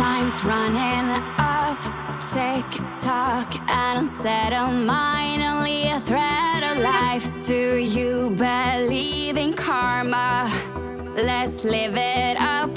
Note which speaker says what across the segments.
Speaker 1: Time's running up, tick tock, an unsettled mind, only a threat of life. Do you believe in karma? Let's live it up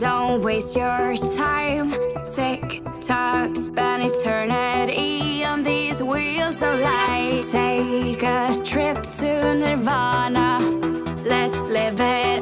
Speaker 1: Don't waste your time. Tick tock, spend eternity on these wheels of light. Take a trip to Nirvana. Let's live it